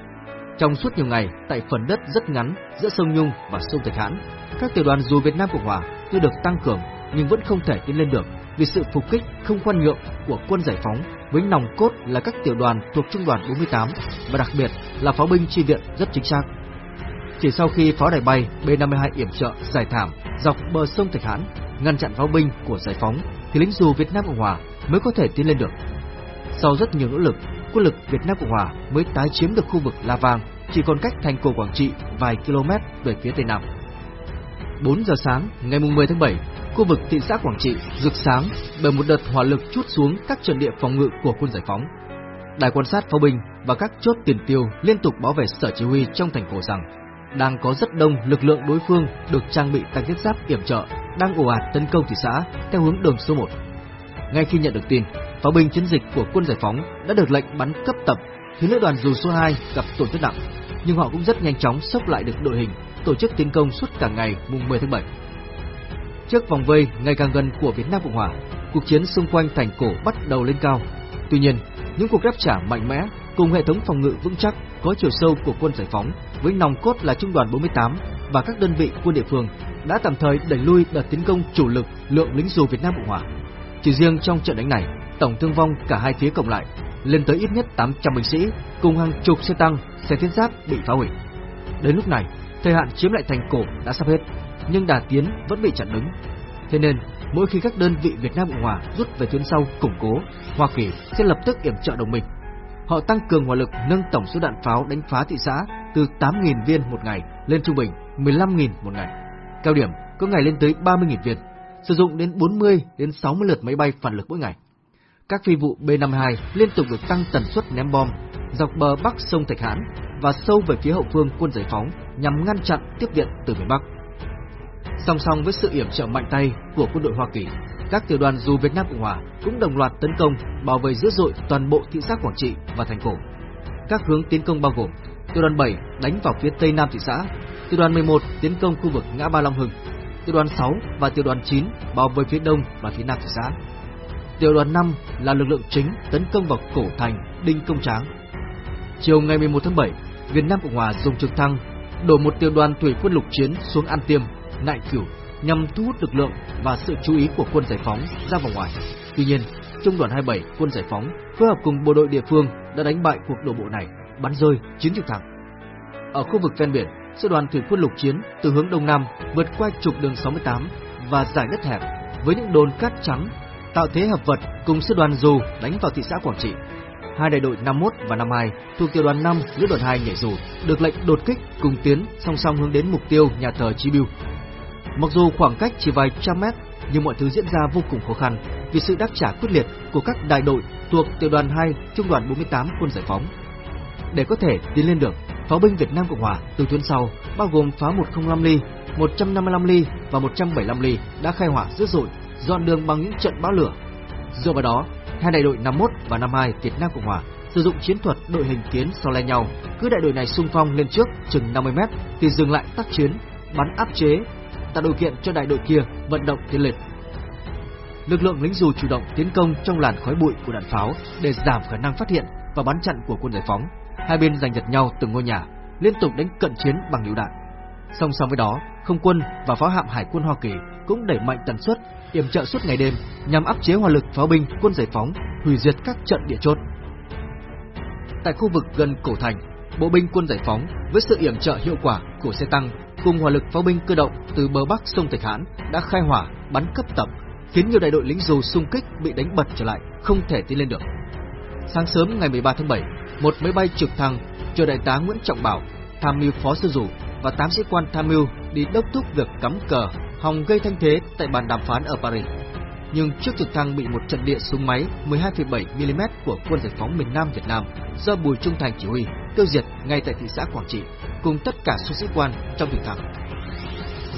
Trong suốt nhiều ngày, tại phần đất rất ngắn giữa sông Nhung và sông Thạch Hãn, các tiểu đoàn dù Việt Nam Cộng Hòa tuy được tăng cường nhưng vẫn không thể tiến lên được vì sự phục kích không khoan nhượng của quân giải phóng với nòng cốt là các tiểu đoàn thuộc trung đoàn 48 và đặc biệt là pháo binh chi viện rất chính xác. Chỉ sau khi pháo đài bay B-52 yểm trợ giải thảm dọc bờ sông Thạch Hãn ngăn chặn pháo binh của giải phóng thì lính dù Việt Nam Cộng Hòa mới có thể tiến lên được. Sau rất nhiều nỗ lực, quân lực Việt Nam Cộng Hòa mới tái chiếm được khu vực La Vang chỉ còn cách thành cổ Quảng Trị vài km về phía tây nam. 4 giờ sáng ngày 10 tháng 7, khu vực thị xã Quảng Trị rực sáng bởi một đợt hỏa lực chút xuống các trận địa phòng ngự của quân giải phóng. Đài quan sát pháo binh và các chốt tiền tiêu liên tục báo về sở chỉ huy trong thành cổ rằng đang có rất đông lực lượng đối phương được trang bị tăng thiết giáp yểm trợ đang ồ ạt tấn công thị xã theo hướng đường số 1. Ngay khi nhận được tin, pháo binh chiến dịch của quân giải phóng đã được lệnh bắn cấp tập khiến lữ đoàn dù số 2 gặp tổn thất nặng, nhưng họ cũng rất nhanh chóng sốc lại được đội hình, tổ chức tiến công suốt cả ngày mùng 10 tháng 7. Trước vòng vây ngày càng gần của Việt Nam Cộng Hòa, cuộc chiến xung quanh thành cổ bắt đầu lên cao. Tuy nhiên, những cuộc đáp trả mạnh mẽ cùng hệ thống phòng ngự vững chắc có chiều sâu của quân giải phóng với nòng cốt là trung đoàn 48 và các đơn vị quân địa phương đã tạm thời đẩy lui đợt tiến công chủ lực lượng lính dù Việt Nam Cộng Hòa. Chỉ riêng trong trận đánh này, tổng thương vong cả hai phía cộng lại lên tới ít nhất 800 binh sĩ cùng hàng chục xe tăng, xe thiết giáp bị phá hủy. Đến lúc này, thời hạn chiếm lại thành cổ đã sắp hết, nhưng đà tiến vẫn bị chặn đứng. Thế nên, mỗi khi các đơn vị Việt Nam Cộng Hòa rút về tuyến sau củng cố, Hoa Kỳ sẽ lập tức yểm trợ đồng minh. Họ tăng cường hỏa lực nâng tổng số đạn pháo đánh phá thị xã từ 8.000 viên một ngày lên trung bình 15.000 một ngày. Cao điểm có ngày lên tới 30.000 viên, sử dụng đến 40 đến 60 lượt máy bay phản lực mỗi ngày. Các phi vụ B-52 liên tục được tăng tần suất ném bom dọc bờ bắc sông Thạch Hãn và sâu về phía hậu phương quân giải phóng nhằm ngăn chặn tiếp viện từ miền Bắc. Song song với sự yểm trợ mạnh tay của quân đội Hoa Kỳ, các tiểu đoàn dù Việt Nam Cộng Hòa cũng đồng loạt tấn công bảo vệ dữ dội toàn bộ thị xã Quảng Trị và thành cổ. Các hướng tiến công bao gồm tiểu đoàn 7 đánh vào phía tây nam thị xã, tiểu đoàn 11 tiến công khu vực ngã ba Long Hưng, tiểu đoàn 6 và tiểu đoàn 9 bảo vệ phía đông và phía nam thị xã. Tiểu đoàn 5 là lực lượng chính tấn công vào cổ thành Đinh Công Tráng. Chiều ngày 11 tháng 7, Việt Nam Cộng Hòa dùng trực thăng đổ một tiểu đoàn thủy quân lục chiến xuống An Tiêm, Nại Cửu nhằm thu hút lực lượng và sự chú ý của quân giải phóng ra vòng ngoài. Tuy nhiên, trung đoàn 27 quân giải phóng phối hợp cùng bộ đội địa phương đã đánh bại cuộc đổ bộ này, bắn rơi 9 trực thăng. Ở khu vực ven biển, sư đoàn thủy quân lục chiến từ hướng đông nam vượt qua trục đường 68 và giải đất hẹp với những đồn cát trắng tạo thế hợp vật cùng sư đoàn dù đánh vào thị xã Quảng Trị. Hai đại đội 51 và 52 thuộc tiểu đoàn 5 lữ đoàn 2 nhảy dù được lệnh đột kích cùng tiến song song hướng đến mục tiêu nhà thờ Chi Biêu. Mặc dù khoảng cách chỉ vài trăm mét, nhưng mọi thứ diễn ra vô cùng khó khăn vì sự đáp trả quyết liệt của các đại đội thuộc tiểu đoàn 2 trung đoàn 48 quân giải phóng. Để có thể tiến lên được, pháo binh Việt Nam Cộng Hòa từ tuyến sau bao gồm pháo 105 ly, 155 ly và 175 ly đã khai hỏa dữ dội, dọn đường bằng những trận bão lửa. Dựa vào đó, hai đại đội 51 và 52 Việt Nam Cộng Hòa sử dụng chiến thuật đội hình tiến so le nhau, cứ đại đội này xung phong lên trước chừng 50 mét thì dừng lại tác chiến, bắn áp chế, tạo điều kiện cho đại đội kia vận động tiến lên. Lực lượng lính dù chủ động tiến công trong làn khói bụi của đạn pháo để giảm khả năng phát hiện và bắn chặn của quân giải phóng. Hai bên giành giật nhau từng ngôi nhà, liên tục đánh cận chiến bằng lựu đạn. Song song với đó, không quân và pháo hạm hải quân Hoa Kỳ cũng đẩy mạnh tần suất yểm trợ suốt ngày đêm nhằm áp chế hỏa lực pháo binh quân giải phóng, hủy diệt các trận địa chốt. Tại khu vực gần cổ thành, bộ binh quân giải phóng với sự yểm trợ hiệu quả của xe tăng cùng hỏa lực pháo binh cơ động từ bờ bắc sông Thạch Hãn đã khai hỏa bắn cấp tập, khiến nhiều đại đội lính dù xung kích bị đánh bật trở lại, không thể tiến lên được. Sáng sớm ngày 13 tháng 7, một máy bay trực thăng chở đại tá Nguyễn Trọng Bảo, tham mưu phó sư dù và tám sĩ quan tham mưu đi đốc thúc việc cắm cờ hòng gây thanh thế tại bàn đàm phán ở Paris. Nhưng trước trực thăng bị một trận địa súng máy 12,7 mm của quân giải phóng miền Nam Việt Nam do Bùi Trung Thành chỉ huy tiêu diệt ngay tại thị xã Quảng Trị cùng tất cả số sĩ quan trong tỉnh thắng.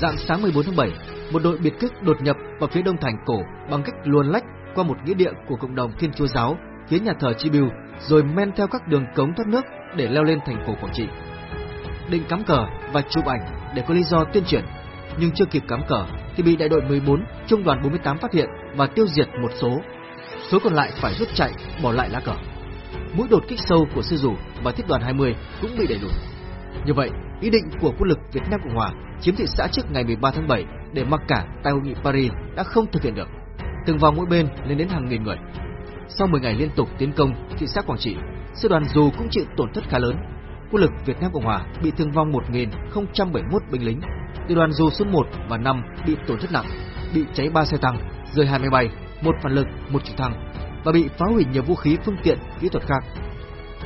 Dạng sáng 14 tháng 7, một đội biệt kích đột nhập vào phía đông thành cổ bằng cách luồn lách qua một nghĩa địa của cộng đồng Thiên Chúa giáo phía nhà thờ Chi Bưu, rồi men theo các đường cống thoát nước để leo lên thành cổ Quảng Trị. Định cắm cờ và chụp ảnh để có lý do tuyên truyền, nhưng chưa kịp cắm cờ thì bị đại đội 14, trung đoàn 48 phát hiện và tiêu diệt một số. Số còn lại phải rút chạy, bỏ lại lá cờ. Mũi đột kích sâu của sư rủ và thiết đoàn 20 cũng bị đẩy lùi. Như vậy, ý định của quân lực Việt Nam Cộng Hòa chiếm thị xã trước ngày 13 tháng 7 để mặc cả tại hội nghị Paris đã không thực hiện được. Từng vào mỗi bên lên đến hàng nghìn người. Sau 10 ngày liên tục tiến công thị xã Quảng Trị, sư đoàn dù cũng chịu tổn thất khá lớn. Quân lực Việt Nam Cộng Hòa bị thương vong 1.071 binh lính. Tiểu đoàn dù số 1 và 5 bị tổn thất nặng, bị cháy 3 xe tăng, rơi 2 máy bay, một phản lực, một trực thăng và bị phá hủy nhiều vũ khí phương tiện kỹ thuật khác.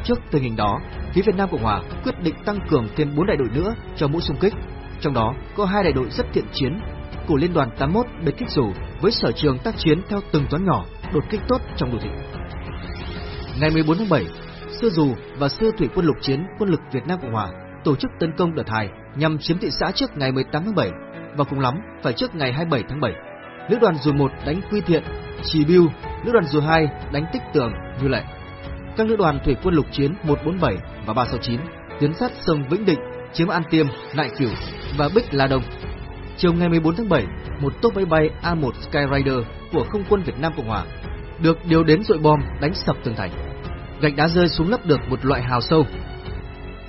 Trước tình hình đó, phía Việt Nam Cộng Hòa quyết định tăng cường thêm 4 đại đội nữa cho mũi xung kích, trong đó có hai đại đội rất thiện chiến của Liên đoàn 81 biệt kích dù với sở trường tác chiến theo từng toán nhỏ, đột kích tốt trong đô thị. Ngày 14 tháng 7, sư dù và sư thủy quân lục chiến quân lực Việt Nam Cộng Hòa tổ chức tấn công đợt 2 nhằm chiếm thị xã trước ngày 18 tháng 7 và cùng lắm phải trước ngày 27 tháng 7. Lữ đoàn dù 1 đánh Quy Thiện, Trì Bưu, lữ đoàn dù 2 đánh Tích Tường như lệ. Các lữ đoàn thủy quân lục chiến 147 và 369 tiến sát sông Vĩnh Định, chiếm An Tiêm, Nại Cửu và Bích La Đông. Chiều ngày 14 tháng 7, một tốp máy bay A1 Skyrider của không quân Việt Nam Cộng Hòa được điều đến dội bom đánh sập tường thành. Gạch đá rơi xuống lấp được một loại hào sâu.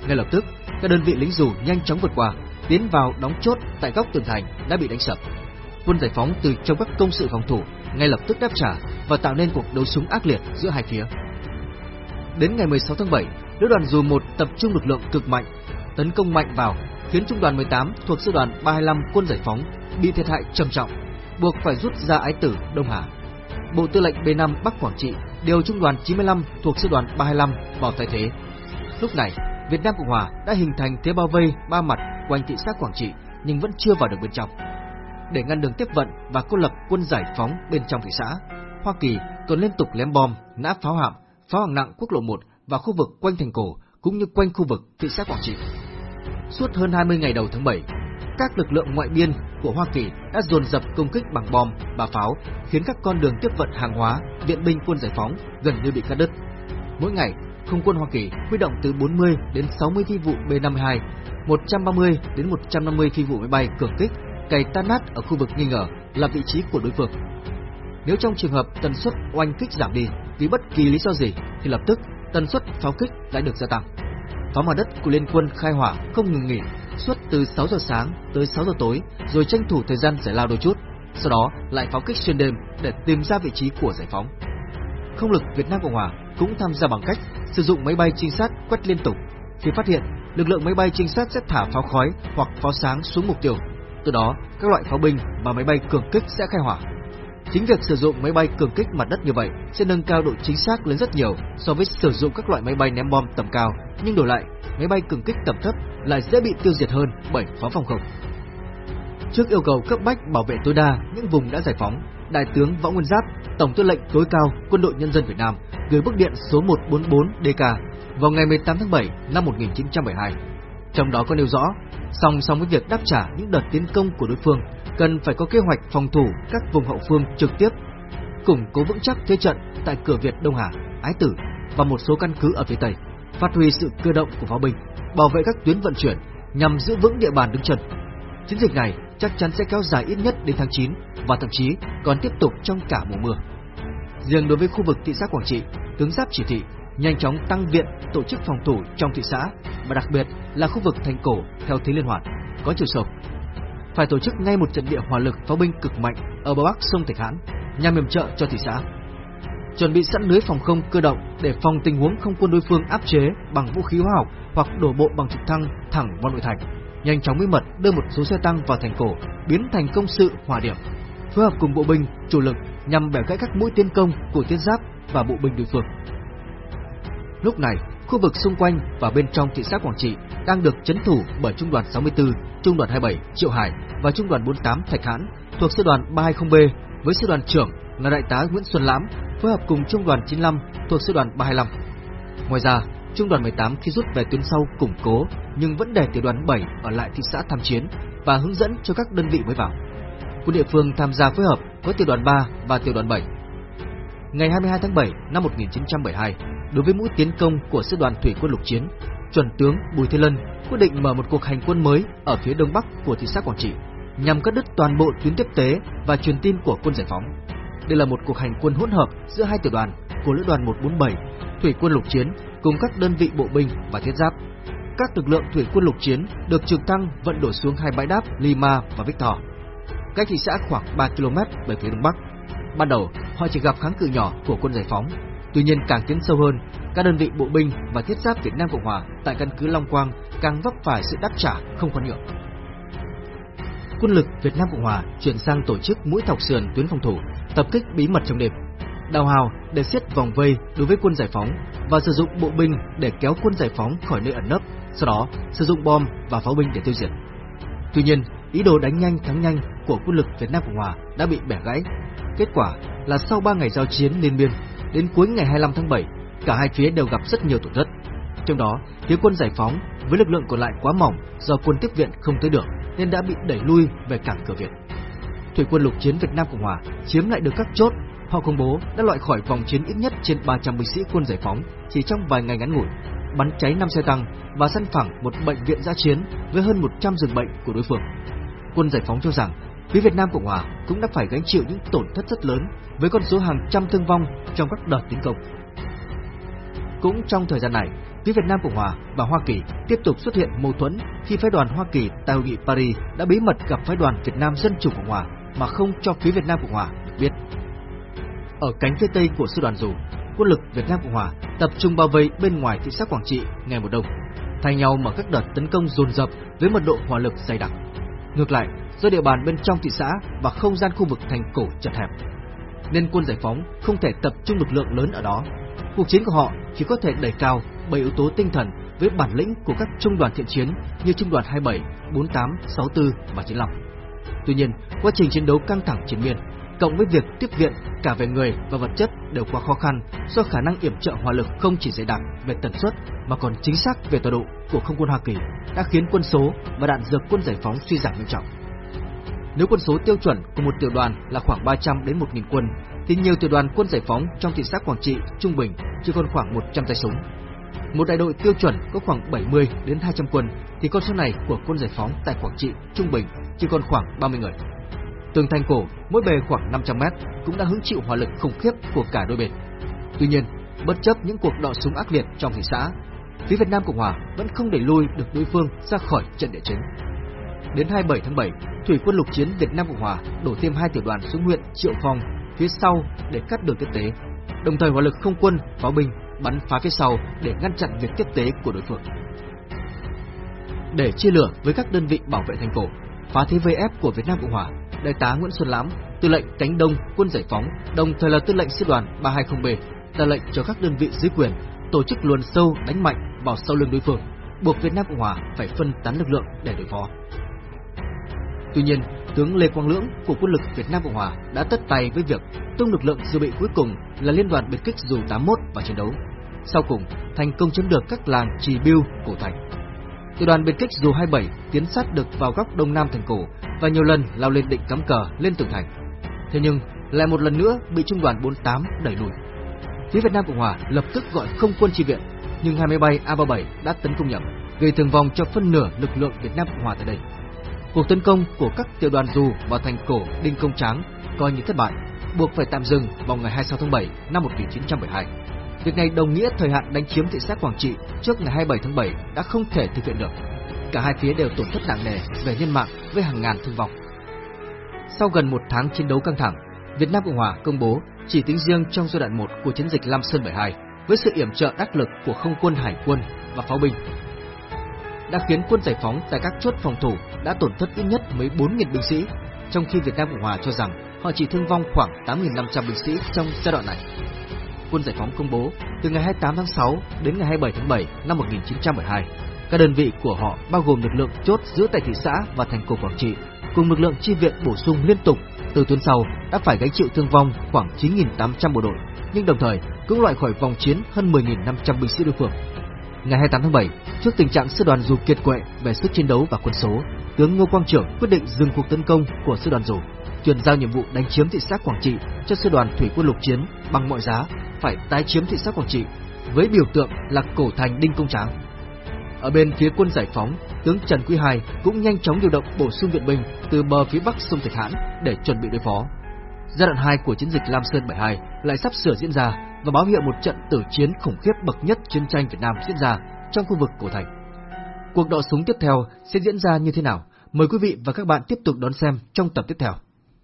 Ngay lập tức, các đơn vị lính dù nhanh chóng vượt qua, tiến vào đóng chốt tại góc tường thành đã bị đánh sập. Quân giải phóng từ trong các công sự phòng thủ ngay lập tức đáp trả và tạo nên cuộc đấu súng ác liệt giữa hai phía. Đến ngày 16 tháng 7, lữ đoàn dù 1 tập trung lực lượng cực mạnh, tấn công mạnh vào, khiến trung đoàn 18 thuộc sư đoàn 325 quân giải phóng bị thiệt hại trầm trọng, buộc phải rút ra ái tử Đông Hà. Bộ Tư lệnh B5 Bắc Quảng Trị điều trung đoàn 95 thuộc sư đoàn 325 vào thay thế. Lúc này, Việt Nam Cộng Hòa đã hình thành thế bao vây ba mặt quanh thị xã Quảng Trị nhưng vẫn chưa vào được bên trong. Để ngăn đường tiếp vận và cô lập quân giải phóng bên trong thị xã, Hoa Kỳ còn liên tục ném bom, nã pháo hạm, pháo hạng nặng quốc lộ 1 và khu vực quanh thành cổ cũng như quanh khu vực thị xã Quảng Trị. Suốt hơn 20 ngày đầu tháng 7, các lực lượng ngoại biên của Hoa Kỳ đã dồn dập công kích bằng bom và pháo, khiến các con đường tiếp vận hàng hóa, viện binh quân giải phóng gần như bị cắt đứt. Mỗi ngày, không quân Hoa Kỳ huy động từ 40 đến 60 phi vụ B-52, 130 đến 150 phi vụ máy bay cường kích cày tan nát ở khu vực nghi ngờ là vị trí của đối phương. Nếu trong trường hợp tần suất oanh kích giảm đi vì bất kỳ lý do gì thì lập tức tần suất pháo kích lại được gia tăng. Pháo mặt đất của liên quân khai hỏa không ngừng nghỉ suốt từ 6 giờ sáng tới 6 giờ tối rồi tranh thủ thời gian giải lao đôi chút, sau đó lại pháo kích xuyên đêm để tìm ra vị trí của giải phóng. Không lực Việt Nam Cộng Hòa cũng tham gia bằng cách sử dụng máy bay trinh sát quét liên tục. Khi phát hiện, lực lượng máy bay trinh sát sẽ thả pháo khói hoặc pháo sáng xuống mục tiêu. Từ đó, các loại pháo binh và máy bay cường kích sẽ khai hỏa. Chính việc sử dụng máy bay cường kích mặt đất như vậy sẽ nâng cao độ chính xác lên rất nhiều so với sử dụng các loại máy bay ném bom tầm cao, nhưng đổi lại, máy bay cường kích tầm thấp lại dễ bị tiêu diệt hơn bởi pháo phòng không. Trước yêu cầu cấp bách bảo vệ tối đa những vùng đã giải phóng, Đại tướng Võ Nguyên Giáp, Tổng tư lệnh tối cao Quân đội Nhân dân Việt Nam gửi bức điện số 144 DK vào ngày 18 tháng 7 năm 1972. Trong đó có nêu rõ, song song với việc đáp trả những đợt tiến công của đối phương, cần phải có kế hoạch phòng thủ các vùng hậu phương trực tiếp, củng cố vững chắc thế trận tại cửa Việt Đông Hà, Ái Tử, và một số căn cứ ở phía tây, phát huy sự cơ động của pháo binh, bảo vệ các tuyến vận chuyển nhằm giữ vững địa bàn đứng chân. Chiến dịch này chắc chắn sẽ kéo dài ít nhất đến tháng 9 và thậm chí còn tiếp tục trong cả mùa mưa. Riêng đối với khu vực thị xã Quảng Trị, tướng Giáp chỉ thị nhanh chóng tăng viện tổ chức phòng thủ trong thị xã và đặc biệt là khu vực thành cổ theo thế liên hoàn có chiều sâu. Phải tổ chức ngay một trận địa hỏa lực pháo binh cực mạnh ở bờ bắc sông Thạch Hãn nhằm yểm trợ cho thị xã. Chuẩn bị sẵn lưới phòng không cơ động để phòng tình huống không quân đối phương áp chế bằng vũ khí hóa học hoặc đổ bộ bằng trực thăng thẳng vào nội thành. Nhanh chóng bí mật đưa một số xe tăng vào thành cổ, biến thành công sự hỏa điểm. Phối hợp cùng bộ binh chủ lực nhằm bẻ gãy các mũi tiến công của thiết giáp và bộ binh đối phương. Lúc này, khu vực xung quanh và bên trong thị xã Quảng Trị đang được chấn thủ bởi trung đoàn 64, trung đoàn 27 Triệu Hải và trung đoàn 48 Thạch Hãn thuộc sư đoàn 320B với sư đoàn trưởng là đại tá Nguyễn Xuân Lãm phối hợp cùng trung đoàn 95 thuộc sư đoàn 325. Ngoài ra, trung đoàn 18 khi rút về tuyến sau củng cố nhưng vẫn để tiểu đoàn 7 ở lại thị xã tham chiến và hướng dẫn cho các đơn vị mới vào. Quân địa phương tham gia phối hợp với tiểu đoàn 3 và tiểu đoàn 7. Ngày 22 tháng 7 năm 1972, đối với mũi tiến công của sư đoàn thủy quân lục chiến, chuẩn tướng Bùi Thế Lân quyết định mở một cuộc hành quân mới ở phía đông bắc của thị xã Quảng Trị nhằm cắt đứt toàn bộ tuyến tiếp tế và truyền tin của quân giải phóng. Đây là một cuộc hành quân hỗn hợp giữa hai tiểu đoàn của lữ đoàn 147, thủy quân lục chiến cùng các đơn vị bộ binh và thiết giáp. Các lực lượng thủy quân lục chiến được trực thăng vận đổ xuống hai bãi đáp Lima và Victor, cách thị xã khoảng 3 km về phía đông bắc. Ban đầu, họ chỉ gặp kháng cự nhỏ của quân giải phóng. Tuy nhiên càng tiến sâu hơn, các đơn vị bộ binh và thiết giáp Việt Nam Cộng Hòa tại căn cứ Long Quang càng vấp phải sự đáp trả không khoan nhượng. Quân lực Việt Nam Cộng Hòa chuyển sang tổ chức mũi thọc sườn tuyến phòng thủ, tập kích bí mật trong đêm, đào hào để siết vòng vây đối với quân giải phóng và sử dụng bộ binh để kéo quân giải phóng khỏi nơi ẩn nấp, sau đó sử dụng bom và pháo binh để tiêu diệt. Tuy nhiên, ý đồ đánh nhanh thắng nhanh của quân lực Việt Nam Cộng Hòa đã bị bẻ gãy. Kết quả là sau 3 ngày giao chiến liên miên, đến cuối ngày 25 tháng 7, cả hai phía đều gặp rất nhiều tổn thất. Trong đó, phía quân giải phóng với lực lượng còn lại quá mỏng do quân tiếp viện không tới được nên đã bị đẩy lui về cảng cửa Việt. Thủy quân lục chiến Việt Nam Cộng Hòa chiếm lại được các chốt, họ công bố đã loại khỏi vòng chiến ít nhất trên 300 binh sĩ quân giải phóng chỉ trong vài ngày ngắn ngủi, bắn cháy 5 xe tăng và săn phẳng một bệnh viện giã chiến với hơn 100 giường bệnh của đối phương. Quân giải phóng cho rằng phía Việt Nam Cộng Hòa cũng đã phải gánh chịu những tổn thất rất lớn với con số hàng trăm thương vong trong các đợt tấn công. Cũng trong thời gian này, phía Việt Nam Cộng Hòa và Hoa Kỳ tiếp tục xuất hiện mâu thuẫn khi phái đoàn Hoa Kỳ tại hội nghị Paris đã bí mật gặp phái đoàn Việt Nam Dân chủ Cộng Hòa mà không cho phía Việt Nam Cộng Hòa được biết. Ở cánh phía tây của sư đoàn dù, quân lực Việt Nam Cộng Hòa tập trung bao vây bên ngoài thị xã Quảng Trị ngày một đông, thay nhau mở các đợt tấn công dồn dập với mật độ hỏa lực dày đặc. Ngược lại, do địa bàn bên trong thị xã và không gian khu vực thành cổ chật hẹp, nên quân giải phóng không thể tập trung lực lượng lớn ở đó. Cuộc chiến của họ chỉ có thể đẩy cao bởi yếu tố tinh thần với bản lĩnh của các trung đoàn thiện chiến như trung đoàn 27, 48, 64 và 95. Tuy nhiên, quá trình chiến đấu căng thẳng chiến miên, cộng với việc tiếp viện cả về người và vật chất đều quá khó khăn do khả năng yểm trợ hỏa lực không chỉ dày đặc về tần suất mà còn chính xác về tọa độ của không quân Hoa Kỳ đã khiến quân số và đạn dược quân giải phóng suy giảm nghiêm trọng. Nếu quân số tiêu chuẩn của một tiểu đoàn là khoảng 300 đến 1.000 quân, thì nhiều tiểu đoàn quân giải phóng trong thị xã Quảng Trị trung bình chỉ còn khoảng 100 tay súng. Một đại đội tiêu chuẩn có khoảng 70 đến 200 quân, thì con số này của quân giải phóng tại Quảng Trị trung bình chỉ còn khoảng 30 người. Tường thành cổ mỗi bề khoảng 500 mét cũng đã hứng chịu hỏa lực khủng khiếp của cả đôi bên. Tuy nhiên, bất chấp những cuộc đọ súng ác liệt trong thị xã, phía Việt Nam Cộng Hòa vẫn không đẩy lui được đối phương ra khỏi trận địa chính. Đến 27 tháng 7, Thủy quân lục chiến Việt Nam Cộng Hòa đổ thêm hai tiểu đoàn xuống huyện Triệu Phong phía sau để cắt đường tiếp tế, đồng thời hỏa lực không quân, pháo binh bắn phá phía sau để ngăn chặn việc tiếp tế của đối phương. Để chia lửa với các đơn vị bảo vệ thành cổ, phá thế vây ép của Việt Nam Cộng Hòa, đại tá Nguyễn Xuân Lãm, tư lệnh cánh đông quân giải phóng, đồng thời là tư lệnh sư đoàn 320B, ra lệnh cho các đơn vị dưới quyền tổ chức luồn sâu đánh mạnh vào sau lưng đối phương, buộc Việt Nam Cộng Hòa phải phân tán lực lượng để đối phó. Tuy nhiên, tướng Lê Quang Lưỡng của quân lực Việt Nam Cộng Hòa đã tất tay với việc tung lực lượng dự bị cuối cùng là liên đoàn biệt kích dù 81 vào chiến đấu. Sau cùng, thành công chiếm được các làng Trì Biêu, Cổ Thành. Tiểu đoàn biệt kích dù 27 tiến sát được vào góc đông nam thành cổ và nhiều lần lao lên định cắm cờ lên tường thành. Thế nhưng lại một lần nữa bị trung đoàn 48 đẩy lùi. phía Việt Nam Cộng Hòa lập tức gọi không quân chi viện, nhưng hai máy bay A-37 đã tấn công nhầm, gây thương vong cho phân nửa lực lượng Việt Nam Cộng Hòa tại đây. Cuộc tấn công của các tiểu đoàn dù vào thành cổ Đinh Công Tráng coi như thất bại, buộc phải tạm dừng vào ngày 26 tháng 7 năm 1972. Việc này đồng nghĩa thời hạn đánh chiếm thị xã Quảng Trị trước ngày 27 tháng 7 đã không thể thực hiện được. Cả hai phía đều tổn thất nặng nề về nhân mạng với hàng ngàn thương vong. Sau gần một tháng chiến đấu căng thẳng, Việt Nam Cộng Hòa công bố chỉ tính riêng trong giai đoạn 1 của chiến dịch Lam Sơn 72 với sự yểm trợ đắc lực của không quân hải quân và pháo binh đã khiến quân giải phóng tại các chốt phòng thủ đã tổn thất ít nhất mấy 4.000 binh sĩ, trong khi Việt Nam Cộng Hòa cho rằng họ chỉ thương vong khoảng 8.500 binh sĩ trong giai đoạn này. Quân giải phóng công bố từ ngày 28 tháng 6 đến ngày 27 tháng 7 năm 1972, các đơn vị của họ bao gồm lực lượng chốt giữ tại thị xã và thành cổ Quảng Trị cùng lực lượng chi viện bổ sung liên tục từ tuyến sau đã phải gánh chịu thương vong khoảng 9.800 bộ đội, nhưng đồng thời cũng loại khỏi vòng chiến hơn 10.500 binh sĩ đối phương. Ngày 28 tháng 7, trước tình trạng sư đoàn dù kiệt quệ về sức chiến đấu và quân số, tướng Ngô Quang Trưởng quyết định dừng cuộc tấn công của sư đoàn dù, chuyển giao nhiệm vụ đánh chiếm thị xã Quảng Trị cho sư đoàn thủy quân lục chiến bằng mọi giá phải tái chiếm thị xã Quảng Trị với biểu tượng là cổ thành Đinh Công Tráng. Ở bên phía quân giải phóng, tướng Trần Quý Hai cũng nhanh chóng điều động bổ sung viện binh từ bờ phía bắc sông Thạch Hãn để chuẩn bị đối phó. Giai đoạn 2 của chiến dịch Lam Sơn 72 lại sắp sửa diễn ra và báo hiệu một trận tử chiến khủng khiếp bậc nhất chiến tranh Việt Nam diễn ra trong khu vực cổ thành. Cuộc đọ súng tiếp theo sẽ diễn ra như thế nào? Mời quý vị và các bạn tiếp tục đón xem trong tập tiếp theo.